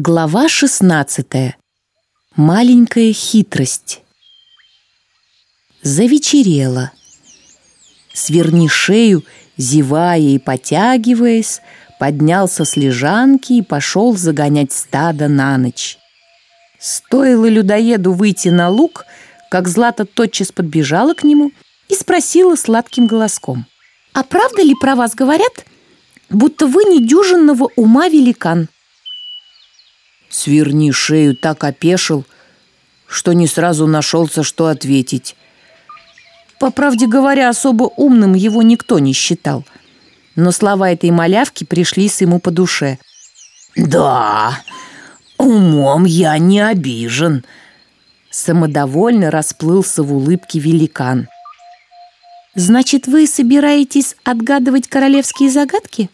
Глава 16. Маленькая хитрость. Завечерело. Сверни шею, зевая и потягиваясь, поднялся с лежанки и пошел загонять стадо на ночь. Стоило людоеду выйти на луг, как Злата тотчас подбежала к нему и спросила сладким голоском. «А правда ли про вас говорят, будто вы недюжинного ума великан?» Сверни шею так опешил, что не сразу нашелся, что ответить. По правде говоря, особо умным его никто не считал. Но слова этой малявки пришлись ему по душе. «Да, умом я не обижен», Самодовольно расплылся в улыбке великан. «Значит, вы собираетесь отгадывать королевские загадки?»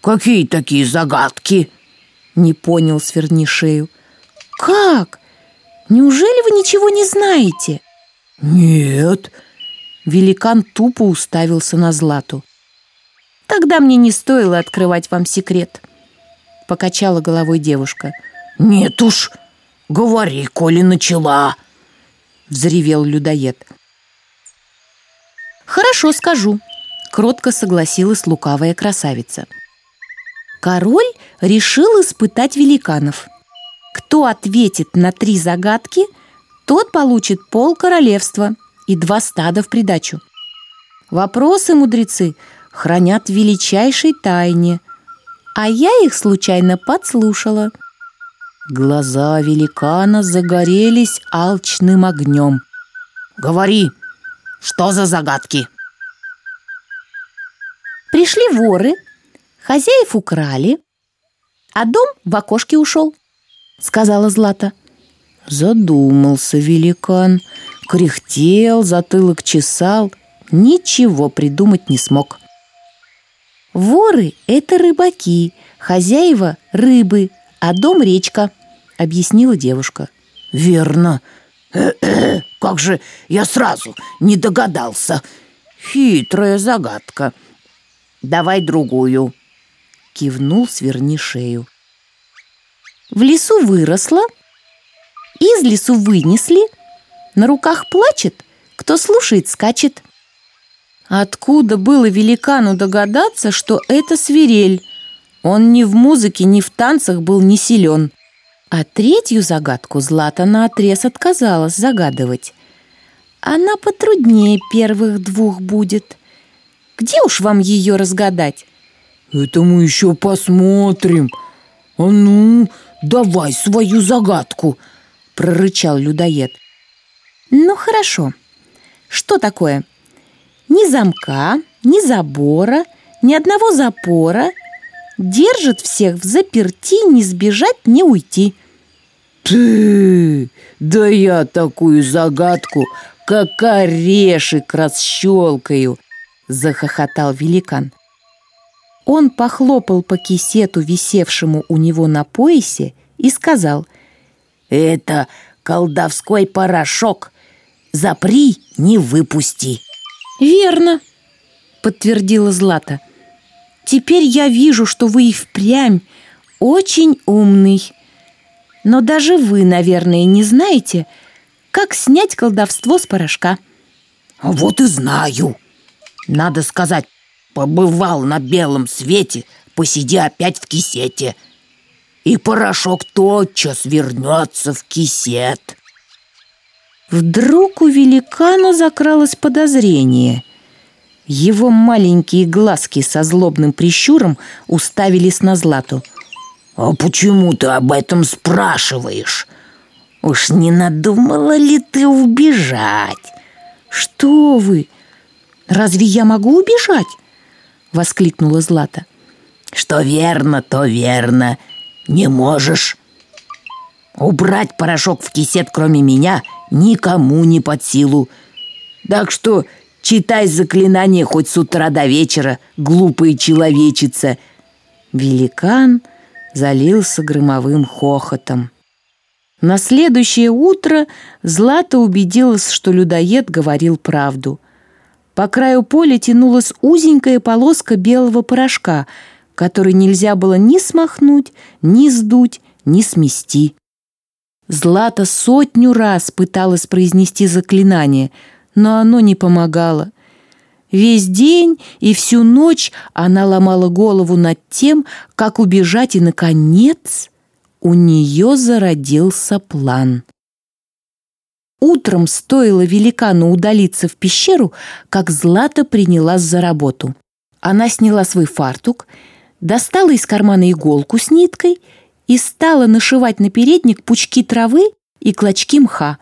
«Какие такие загадки?» Не понял Свернишею. Как? Неужели вы ничего не знаете? Нет. Великан тупо уставился на Злату. Тогда мне не стоило открывать вам секрет. Покачала головой девушка. Нет уж, говори, коли начала. Взревел людоед. Хорошо, скажу. Кротко согласилась лукавая красавица. Король решил испытать великанов. Кто ответит на три загадки, тот получит пол королевства и два стада в придачу. Вопросы мудрецы хранят в величайшей тайне, а я их случайно подслушала. Глаза великана загорелись алчным огнем. «Говори, что за загадки?» Пришли воры, хозяев украли, а дом в окошке ушел», — сказала Злата. Задумался великан, кряхтел, затылок чесал, ничего придумать не смог. «Воры — это рыбаки, хозяева — рыбы, а дом — речка», — объяснила девушка. «Верно. Как же я сразу не догадался. Хитрая загадка. Давай другую» кивнул сверни шею. В лесу выросла, из лесу вынесли, на руках плачет, кто слушает, скачет. Откуда было великану догадаться, что это свирель? Он ни в музыке, ни в танцах был не силен. А третью загадку Злата наотрез отказалась загадывать. Она потруднее первых двух будет. Где уж вам ее разгадать? Это мы еще посмотрим. А ну, давай свою загадку, прорычал людоед. Ну хорошо. Что такое? Ни замка, ни забора, ни одного запора. Держит всех в заперти, не сбежать, не уйти. Ты, да я такую загадку, как орешек расщелкаю, захохотал великан. Он похлопал по кисету, висевшему у него на поясе, и сказал «Это колдовской порошок. Запри, не выпусти». «Верно», — подтвердила Злата. «Теперь я вижу, что вы и впрямь очень умный. Но даже вы, наверное, не знаете, как снять колдовство с порошка». «Вот и знаю. Надо сказать, Побывал на белом свете, посиди опять в кисете. И порошок тотчас вернется в кисет. Вдруг у великана закралось подозрение. Его маленькие глазки со злобным прищуром уставились на Злату. «А почему ты об этом спрашиваешь? Уж не надумала ли ты убежать?» «Что вы? Разве я могу убежать?» Воскликнула Злата. Что верно, то верно. Не можешь. Убрать порошок в кисет, кроме меня, никому не под силу. Так что читай заклинание хоть с утра до вечера, глупая человечица. Великан залился громовым хохотом. На следующее утро Злата убедилась, что людоед говорил правду – по краю поля тянулась узенькая полоска белого порошка, который нельзя было ни смахнуть, ни сдуть, ни смести. Злата сотню раз пыталась произнести заклинание, но оно не помогало. Весь день и всю ночь она ломала голову над тем, как убежать, и, наконец, у нее зародился план. Утром стоило великану удалиться в пещеру, как Злата принялась за работу. Она сняла свой фартук, достала из кармана иголку с ниткой и стала нашивать на передник пучки травы и клочки мха.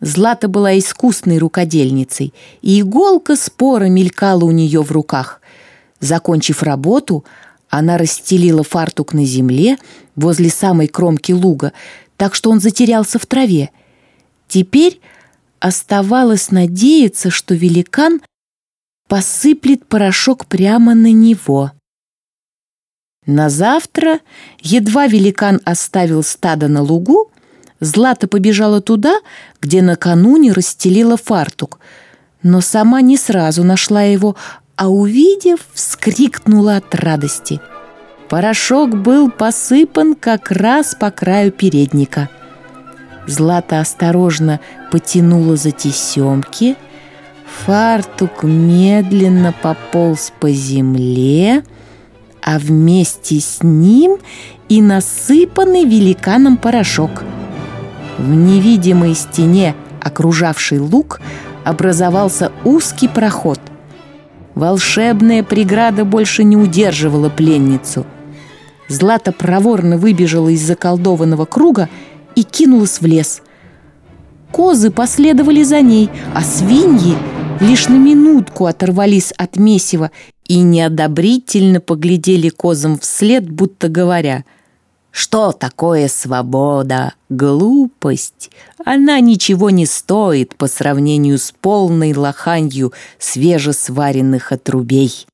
Злата была искусной рукодельницей, и иголка спора мелькала у нее в руках. Закончив работу, она расстелила фартук на земле возле самой кромки луга, так что он затерялся в траве. Теперь оставалось надеяться, что великан посыплет порошок прямо на него. На завтра, едва великан оставил стадо на лугу, Злата побежала туда, где накануне расстелила фартук, но сама не сразу нашла его, а увидев, вскрикнула от радости. Порошок был посыпан как раз по краю передника. Злата осторожно потянула за тесемки, фартук медленно пополз по земле, а вместе с ним и насыпанный великаном порошок – в невидимой стене, окружавшей луг, образовался узкий проход. Волшебная преграда больше не удерживала пленницу. Злата проворно выбежала из заколдованного круга и кинулась в лес. Козы последовали за ней, а свиньи лишь на минутку оторвались от месива и неодобрительно поглядели козам вслед, будто говоря – что такое свобода? Глупость. Она ничего не стоит по сравнению с полной лоханью свежесваренных отрубей.